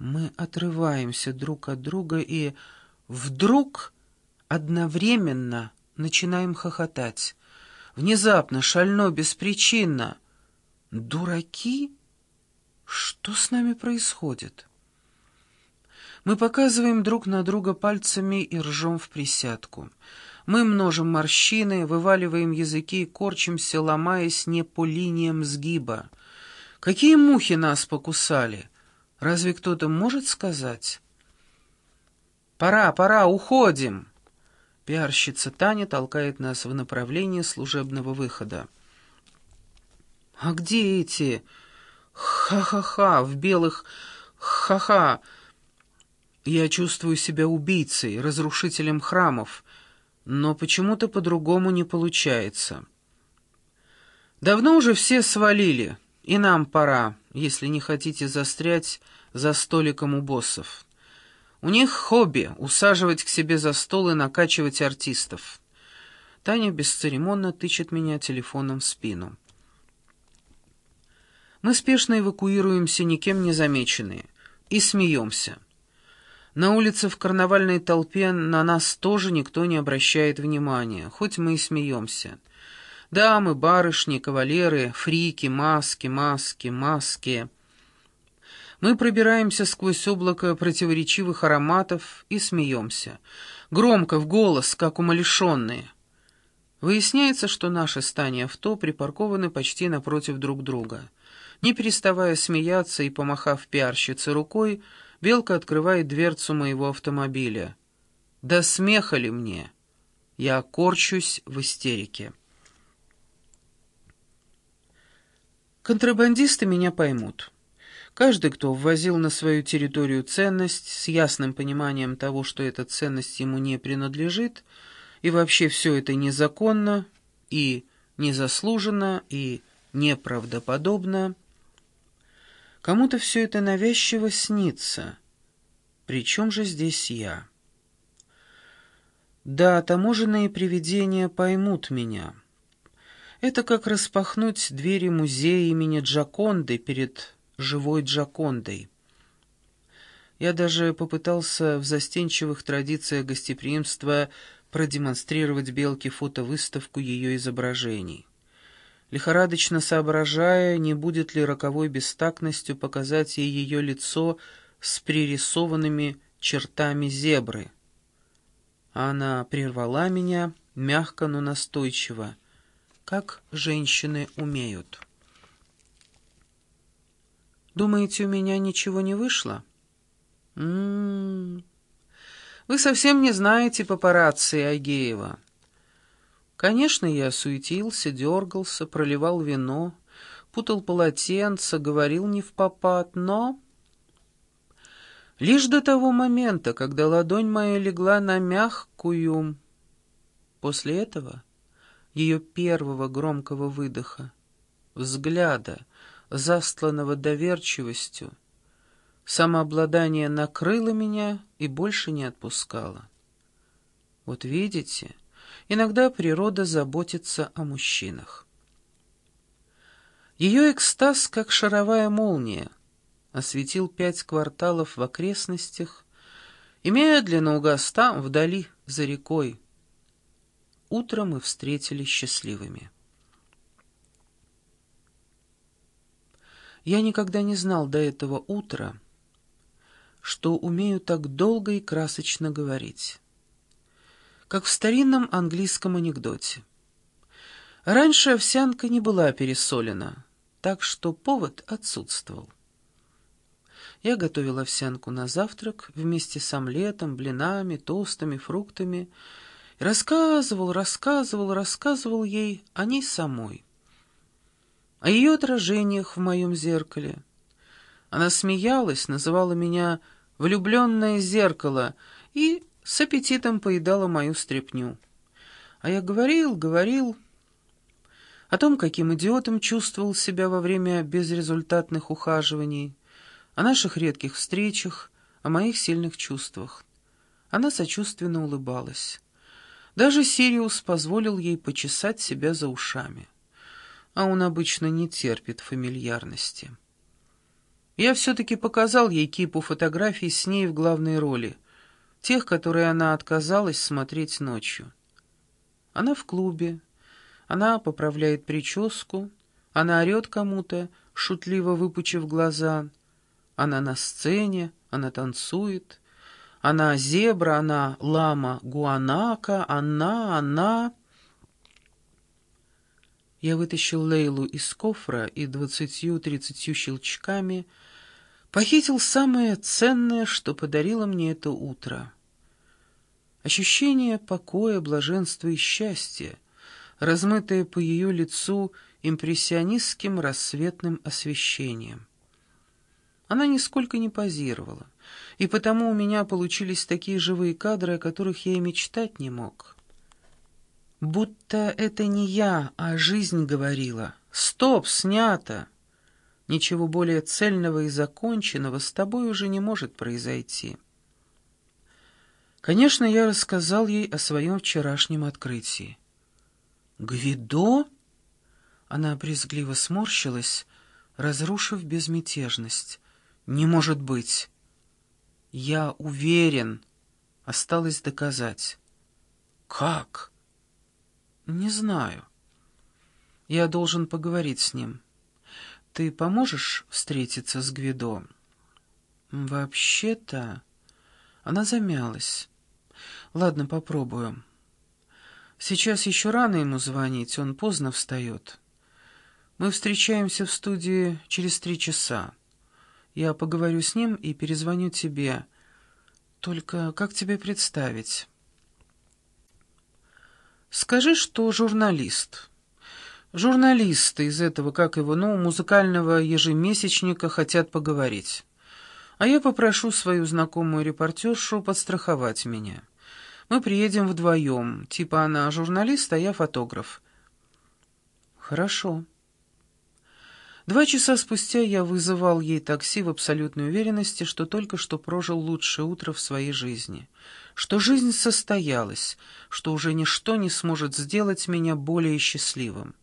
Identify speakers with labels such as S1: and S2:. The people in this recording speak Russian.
S1: Мы отрываемся друг от друга и вдруг одновременно начинаем хохотать. Внезапно, шально, беспричинно. Дураки? Что с нами происходит? Мы показываем друг на друга пальцами и ржем в присядку. Мы множим морщины, вываливаем языки и корчимся, ломаясь не по линиям сгиба. Какие мухи нас покусали? Разве кто-то может сказать? «Пора, пора, уходим!» Пиарщица Таня толкает нас в направлении служебного выхода. «А где эти? Ха-ха-ха, в белых ха-ха!» Я чувствую себя убийцей, разрушителем храмов, но почему-то по-другому не получается. Давно уже все свалили, и нам пора, если не хотите застрять за столиком у боссов. У них хобби — усаживать к себе за стол и накачивать артистов. Таня бесцеремонно тычет меня телефоном в спину. Мы спешно эвакуируемся, никем не замеченные, и смеемся. На улице в карнавальной толпе на нас тоже никто не обращает внимания, хоть мы и смеемся. Дамы, барышни, кавалеры, фрики, маски, маски, маски — мы пробираемся сквозь облако противоречивых ароматов и смеемся. Громко, в голос, как умалишенные. Выясняется, что наши стани авто припаркованы почти напротив друг друга. Не переставая смеяться и помахав пиарщице рукой, Белка открывает дверцу моего автомобиля. «Да смеха ли мне?» Я корчусь в истерике. Контрабандисты меня поймут. Каждый, кто ввозил на свою территорию ценность с ясным пониманием того, что эта ценность ему не принадлежит, и вообще все это незаконно и незаслуженно и неправдоподобно, кому-то все это навязчиво снится. Причем же здесь я? Да, таможенные привидения поймут меня. Это как распахнуть двери музея имени Джаконды перед живой Джакондой. Я даже попытался в застенчивых традициях гостеприимства продемонстрировать Белке фотовыставку ее изображений. Лихорадочно соображая, не будет ли роковой бестактностью показать ей ее лицо с пририсованными чертами зебры. Она прервала меня, мягко, но настойчиво, как женщины умеют. Думаете, у меня ничего не вышло? М -м -м. Вы совсем не знаете папарацци Агеева. Конечно, я суетился, дергался, проливал вино, путал полотенце, говорил не в попад, но... Лишь до того момента, когда ладонь моя легла на мягкую... После этого, ее первого громкого выдоха, взгляда, застланного доверчивостью, самообладание накрыло меня и больше не отпускало. Вот видите, иногда природа заботится о мужчинах. Ее экстаз, как шаровая молния, осветил пять кварталов в окрестностях и медленно угас там, вдали, за рекой. Утром мы встретились счастливыми. Я никогда не знал до этого утра, что умею так долго и красочно говорить. Как в старинном английском анекдоте. Раньше овсянка не была пересолена, так что повод отсутствовал. Я готовил овсянку на завтрак вместе с омлетом, блинами, тостами, фруктами. Рассказывал, рассказывал, рассказывал ей о ней самой о ее отражениях в моем зеркале. Она смеялась, называла меня «влюбленное зеркало» и с аппетитом поедала мою стряпню. А я говорил, говорил о том, каким идиотом чувствовал себя во время безрезультатных ухаживаний, о наших редких встречах, о моих сильных чувствах. Она сочувственно улыбалась. Даже Сириус позволил ей почесать себя за ушами а он обычно не терпит фамильярности. Я все-таки показал ей кипу фотографий с ней в главной роли, тех, которые она отказалась смотреть ночью. Она в клубе, она поправляет прическу, она орет кому-то, шутливо выпучив глаза. Она на сцене, она танцует. Она зебра, она лама гуанака, она, она... Я вытащил Лейлу из кофра и двадцатью-тридцатью щелчками похитил самое ценное, что подарило мне это утро. Ощущение покоя, блаженства и счастья, размытое по ее лицу импрессионистским рассветным освещением. Она нисколько не позировала, и потому у меня получились такие живые кадры, о которых я и мечтать не мог. Будто это не я, а жизнь говорила. «Стоп, снято!» Ничего более цельного и законченного с тобой уже не может произойти. Конечно, я рассказал ей о своем вчерашнем открытии. «Гвидо?» Она брезгливо сморщилась, разрушив безмятежность. «Не может быть!» «Я уверен!» Осталось доказать. «Как?» «Не знаю. Я должен поговорить с ним. Ты поможешь встретиться с Гвидо?» «Вообще-то...» Она замялась. «Ладно, попробую. Сейчас еще рано ему звонить, он поздно встает. Мы встречаемся в студии через три часа. Я поговорю с ним и перезвоню тебе. Только как тебе представить?» Скажи, что журналист. Журналисты из этого, как его, ну, музыкального ежемесячника хотят поговорить. А я попрошу свою знакомую репортершу подстраховать меня. Мы приедем вдвоем, типа она журналист, а я фотограф. Хорошо. Два часа спустя я вызывал ей такси в абсолютной уверенности, что только что прожил лучшее утро в своей жизни, что жизнь состоялась, что уже ничто не сможет сделать меня более счастливым.